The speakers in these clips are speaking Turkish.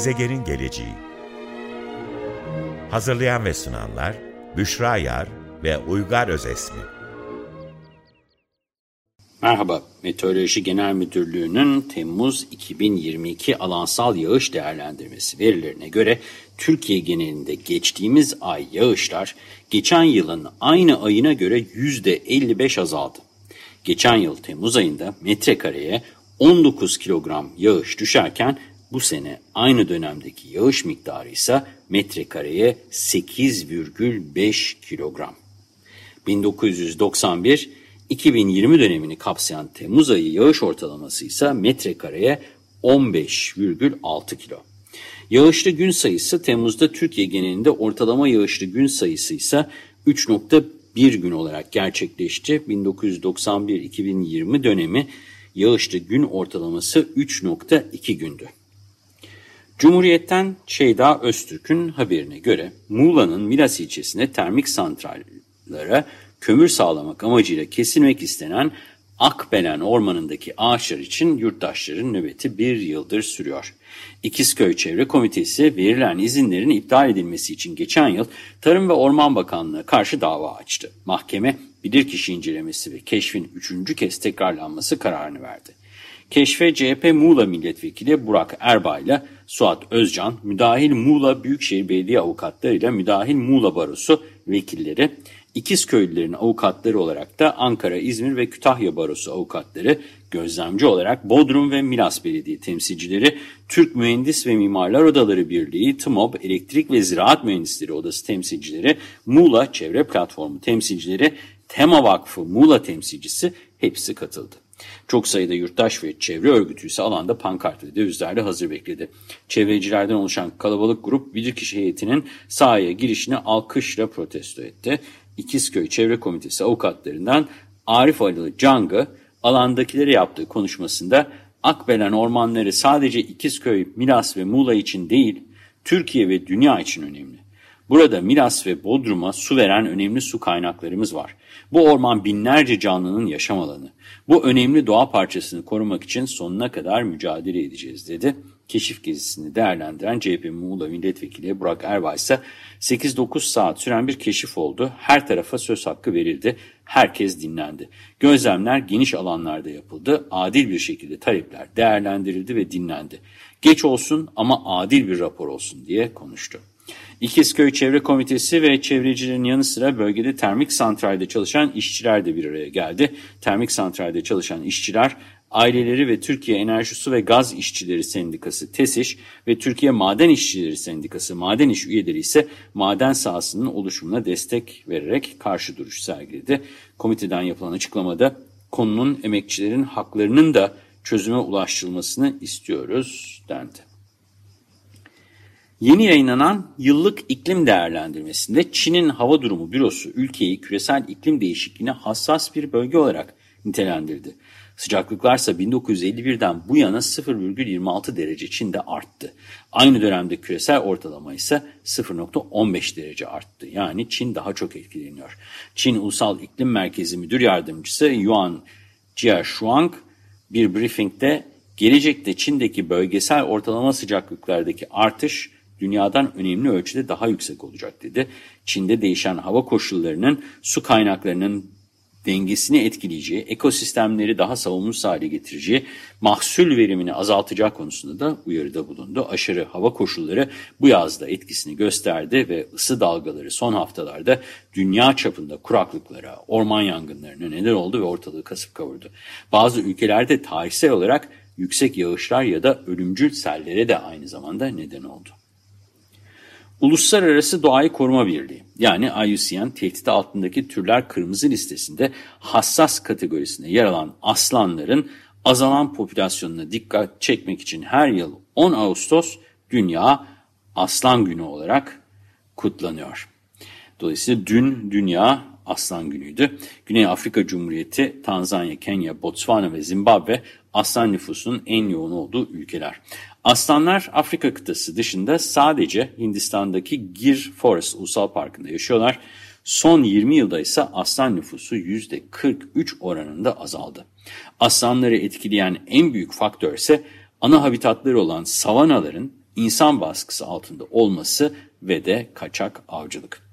Gezegenin geleceği Hazırlayan ve sunanlar Büşra Yar ve Uygar Özesmi Merhaba, Meteoroloji Genel Müdürlüğü'nün Temmuz 2022 alansal yağış değerlendirmesi verilerine göre Türkiye genelinde geçtiğimiz ay yağışlar geçen yılın aynı ayına göre %55 azaldı. Geçen yıl Temmuz ayında metrekareye 19 kilogram yağış düşerken bu sene aynı dönemdeki yağış miktarı ise metrekareye 8,5 kilogram. 1991-2020 dönemini kapsayan Temmuz ayı yağış ortalaması ise metrekareye 15,6 kilo. Yağışlı gün sayısı Temmuz'da Türkiye genelinde ortalama yağışlı gün sayısı ise 3.1 gün olarak gerçekleşti. 1991-2020 dönemi yağışlı gün ortalaması 3.2 gündü. Cumhuriyet'ten Şeyda Öztürk'ün haberine göre Muğla'nın Milas ilçesinde termik santrallere kömür sağlamak amacıyla kesilmek istenen Akbelen ormanındaki ağaçlar için yurttaşların nöbeti bir yıldır sürüyor. İkizköy Çevre Komitesi verilen izinlerin iptal edilmesi için geçen yıl Tarım ve Orman Bakanlığı'na karşı dava açtı. Mahkeme bilirkişi incelemesi ve keşfin üçüncü kez tekrarlanması kararını verdi. Keşfe CHP Muğla Milletvekili Burak Erbay ile Suat Özcan, Müdahil Muğla Büyükşehir Belediye Avukatları ile Müdahil Muğla Barosu vekilleri, İkizköylülerin avukatları olarak da Ankara, İzmir ve Kütahya Barosu avukatları, gözlemci olarak Bodrum ve Milas Belediye temsilcileri, Türk Mühendis ve Mimarlar Odaları Birliği, TMOB, Elektrik ve Ziraat Mühendisleri Odası temsilcileri, Muğla Çevre Platformu temsilcileri, Tema Vakfı Muğla temsilcisi hepsi katıldı. Çok sayıda yurttaş ve çevre örgütü ise alanda pankart ve dövizlerle hazır bekledi. Çevrecilerden oluşan kalabalık grup bilirkişi heyetinin sahaya girişini alkışla protesto etti. İkizköy Çevre Komitesi avukatlarından Arif Ali Cangı alandakilere yaptığı konuşmasında Akbelen ormanları sadece İkizköy, Milas ve Muğla için değil, Türkiye ve dünya için önemli. Burada Milas ve Bodrum'a su veren önemli su kaynaklarımız var. Bu orman binlerce canlının yaşam alanı. Bu önemli doğa parçasını korumak için sonuna kadar mücadele edeceğiz dedi. Keşif gezisini değerlendiren CHP Muğla Milletvekili Burak Erbay ise 8-9 saat süren bir keşif oldu. Her tarafa söz hakkı verildi. Herkes dinlendi. Gözlemler geniş alanlarda yapıldı. Adil bir şekilde talepler değerlendirildi ve dinlendi. Geç olsun ama adil bir rapor olsun diye konuştu. İkizköy Çevre Komitesi ve çevrecilerin yanı sıra bölgede termik santralde çalışan işçiler de bir araya geldi. Termik santralde çalışan işçiler aileleri ve Türkiye Enerji Su ve Gaz İşçileri Sendikası TESİŞ ve Türkiye Maden İşçileri Sendikası Maden İş üyeleri ise maden sahasının oluşumuna destek vererek karşı duruş sergiledi. Komiteden yapılan açıklamada konunun emekçilerin haklarının da çözüme ulaştırılmasını istiyoruz dendi. Yeni yayınlanan yıllık iklim değerlendirmesinde Çin'in hava durumu bürosu ülkeyi küresel iklim değişikliğine hassas bir bölge olarak nitelendirdi. Sıcaklıklar ise 1951'den bu yana 0,26 derece Çin'de arttı. Aynı dönemde küresel ortalama ise 0,15 derece arttı. Yani Çin daha çok etkileniyor. Çin Ulusal İklim Merkezi Müdür Yardımcısı Yuan Jiashuang bir briefingde gelecekte Çin'deki bölgesel ortalama sıcaklıklardaki artış dünyadan önemli ölçüde daha yüksek olacak dedi. Çin'de değişen hava koşullarının su kaynaklarının dengesini etkileyeceği, ekosistemleri daha savunmuş hale getireceği, mahsul verimini azaltacak konusunda da uyarıda bulundu. Aşırı hava koşulları bu yazda etkisini gösterdi ve ısı dalgaları son haftalarda dünya çapında kuraklıklara, orman yangınlarına neden oldu ve ortalığı kasıp kavurdu. Bazı ülkelerde tarihsel olarak yüksek yağışlar ya da ölümcül sellere de aynı zamanda neden oldu. Uluslararası Doğayı Koruma Birliği yani IUCN tehdit altındaki türler kırmızı listesinde hassas kategorisinde yer alan aslanların azalan popülasyonuna dikkat çekmek için her yıl 10 Ağustos Dünya Aslan Günü olarak kutlanıyor. Dolayısıyla dün Dünya Aslan Günü'ydü. Güney Afrika Cumhuriyeti, Tanzanya, Kenya, Botswana ve Zimbabwe aslan nüfusunun en yoğun olduğu ülkeler. Aslanlar Afrika kıtası dışında sadece Hindistan'daki Gir Forest Ulusal Parkı'nda yaşıyorlar. Son 20 yılda ise aslan nüfusu %43 oranında azaldı. Aslanları etkileyen en büyük faktör ise ana habitatları olan savanaların insan baskısı altında olması ve de kaçak avcılık.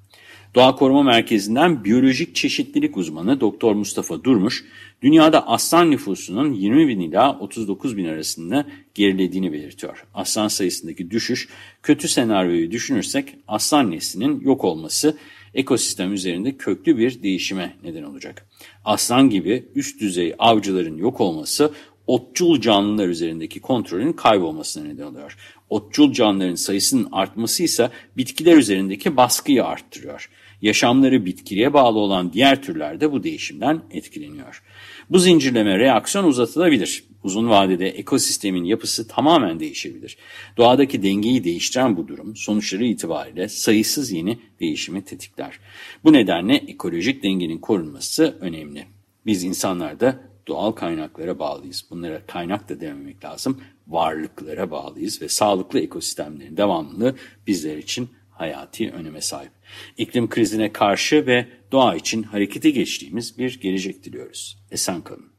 Doğa Koruma Merkezi'nden biyolojik çeşitlilik uzmanı Doktor Mustafa Durmuş, dünyada aslan nüfusunun 20 bin ila 39 bin arasında gerilediğini belirtiyor. Aslan sayısındaki düşüş, kötü senaryoyu düşünürsek aslan neslinin yok olması ekosistem üzerinde köklü bir değişime neden olacak. Aslan gibi üst düzey avcıların yok olması otçul canlılar üzerindeki kontrolün kaybolmasına neden oluyor. Otçul canlıların sayısının artması ise bitkiler üzerindeki baskıyı arttırıyor. Yaşamları bitkiye bağlı olan diğer türler de bu değişimden etkileniyor. Bu zincirleme reaksiyon uzatılabilir. Uzun vadede ekosistemin yapısı tamamen değişebilir. Doğadaki dengeyi değiştiren bu durum sonuçları itibariyle sayısız yeni değişimi tetikler. Bu nedenle ekolojik dengenin korunması önemli. Biz insanlar da doğal kaynaklara bağlıyız. Bunlara kaynak da dememek lazım. Varlıklara bağlıyız ve sağlıklı ekosistemlerin devamlılığı bizler için hayati öneme sahip. İklim krizine karşı ve doğa için harekete geçtiğimiz bir gelecek diliyoruz. Esen kalın.